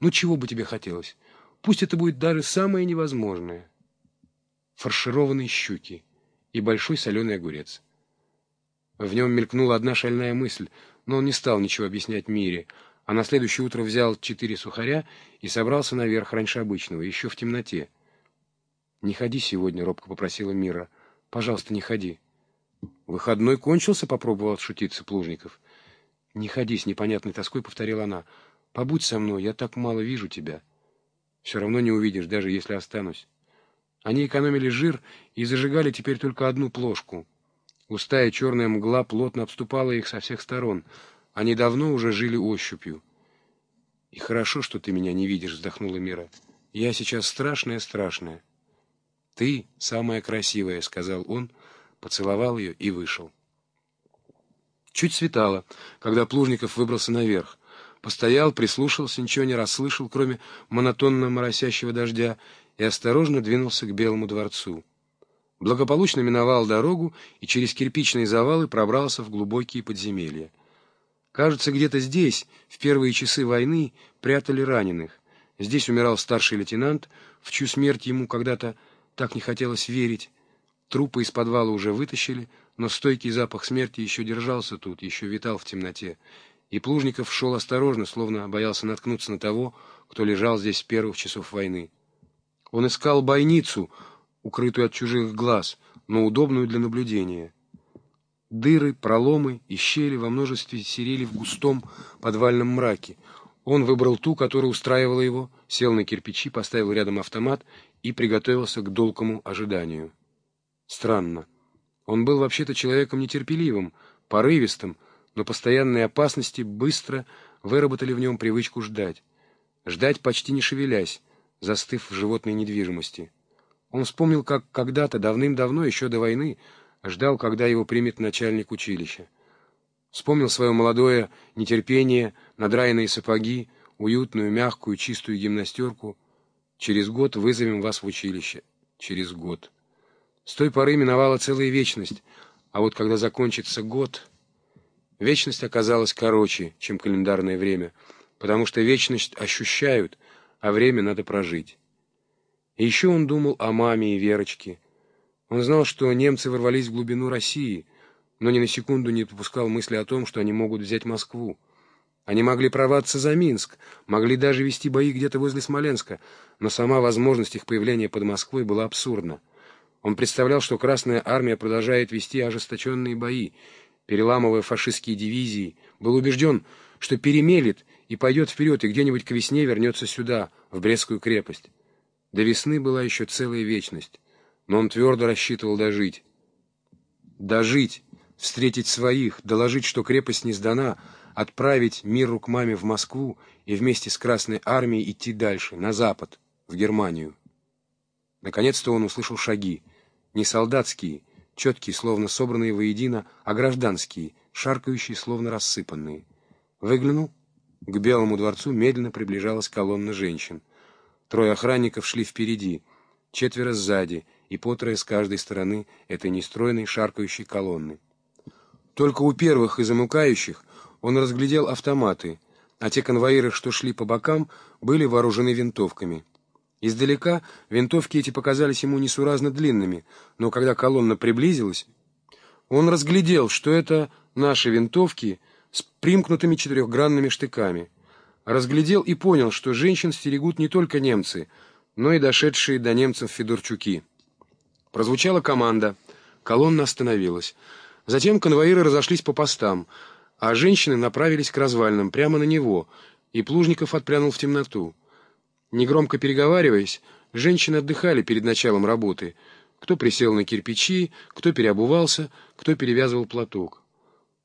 Ну, чего бы тебе хотелось? Пусть это будет даже самое невозможное. Фаршированные щуки и большой соленый огурец. В нем мелькнула одна шальная мысль, но он не стал ничего объяснять Мире, а на следующее утро взял четыре сухаря и собрался наверх раньше обычного, еще в темноте. «Не ходи сегодня», — робко попросила Мира. «Пожалуйста, не ходи». «Выходной кончился?» — попробовал отшутиться Плужников. «Не ходи с непонятной тоской», — повторила она. «Побудь со мной, я так мало вижу тебя. Все равно не увидишь, даже если останусь». Они экономили жир и зажигали теперь только одну плошку. Густая черная мгла плотно обступала их со всех сторон. Они давно уже жили ощупью. «И хорошо, что ты меня не видишь», — вздохнула Мира. «Я сейчас страшная-страшная». «Ты самая красивая», — сказал он, поцеловал ее и вышел. Чуть светало, когда Плужников выбрался наверх. Постоял, прислушался, ничего не расслышал, кроме монотонно моросящего дождя, и осторожно двинулся к Белому дворцу. Благополучно миновал дорогу и через кирпичные завалы пробрался в глубокие подземелья. Кажется, где-то здесь, в первые часы войны, прятали раненых. Здесь умирал старший лейтенант, в чью смерть ему когда-то так не хотелось верить. Трупы из подвала уже вытащили, но стойкий запах смерти еще держался тут, еще витал в темноте. И Плужников шел осторожно, словно боялся наткнуться на того, кто лежал здесь с первых часов войны. Он искал бойницу, укрытую от чужих глаз, но удобную для наблюдения. Дыры, проломы и щели во множестве серели в густом подвальном мраке. Он выбрал ту, которая устраивала его, сел на кирпичи, поставил рядом автомат и приготовился к долгому ожиданию. Странно. Он был вообще-то человеком нетерпеливым, порывистым, но постоянные опасности быстро выработали в нем привычку ждать. Ждать почти не шевелясь, застыв в животной недвижимости. Он вспомнил, как когда-то, давным-давно, еще до войны, ждал, когда его примет начальник училища. Вспомнил свое молодое нетерпение, надраенные сапоги, уютную, мягкую, чистую гимнастерку. Через год вызовем вас в училище. Через год. С той поры миновала целая вечность, а вот когда закончится год... Вечность оказалась короче, чем календарное время, потому что вечность ощущают, а время надо прожить. И еще он думал о маме и Верочке. Он знал, что немцы ворвались в глубину России, но ни на секунду не допускал мысли о том, что они могут взять Москву. Они могли прорваться за Минск, могли даже вести бои где-то возле Смоленска, но сама возможность их появления под Москвой была абсурдна. Он представлял, что Красная Армия продолжает вести ожесточенные бои, переламывая фашистские дивизии, был убежден, что перемелет и пойдет вперед, и где-нибудь к весне вернется сюда, в Брестскую крепость. До весны была еще целая вечность, но он твердо рассчитывал дожить. Дожить, встретить своих, доложить, что крепость не сдана, отправить миру к маме в Москву и вместе с Красной Армией идти дальше, на запад, в Германию. Наконец-то он услышал шаги, не солдатские, четкие, словно собранные воедино, а гражданские, шаркающие, словно рассыпанные. Выглянул. К Белому дворцу медленно приближалась колонна женщин. Трое охранников шли впереди, четверо сзади и по трое с каждой стороны этой нестройной шаркающей колонны. Только у первых и замыкающих он разглядел автоматы, а те конвоиры, что шли по бокам, были вооружены винтовками. Издалека винтовки эти показались ему несуразно длинными, но когда колонна приблизилась, он разглядел, что это наши винтовки с примкнутыми четырехгранными штыками. Разглядел и понял, что женщин стерегут не только немцы, но и дошедшие до немцев Федорчуки. Прозвучала команда. Колонна остановилась. Затем конвоиры разошлись по постам, а женщины направились к развалинам, прямо на него, и Плужников отпрянул в темноту. Негромко переговариваясь, женщины отдыхали перед началом работы. Кто присел на кирпичи, кто переобувался, кто перевязывал платок.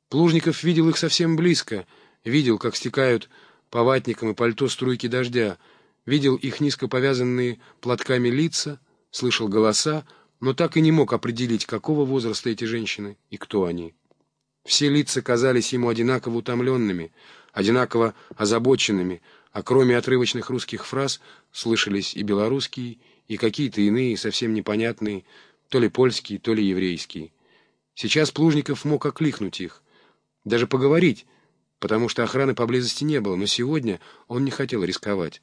Плужников видел их совсем близко, видел, как стекают по ватникам и пальто струйки дождя, видел их низко повязанные платками лица, слышал голоса, но так и не мог определить, какого возраста эти женщины и кто они. Все лица казались ему одинаково утомленными, одинаково озабоченными, а кроме отрывочных русских фраз слышались и белорусские, и какие-то иные, совсем непонятные, то ли польские, то ли еврейские. Сейчас Плужников мог окликнуть их, даже поговорить, потому что охраны поблизости не было, но сегодня он не хотел рисковать.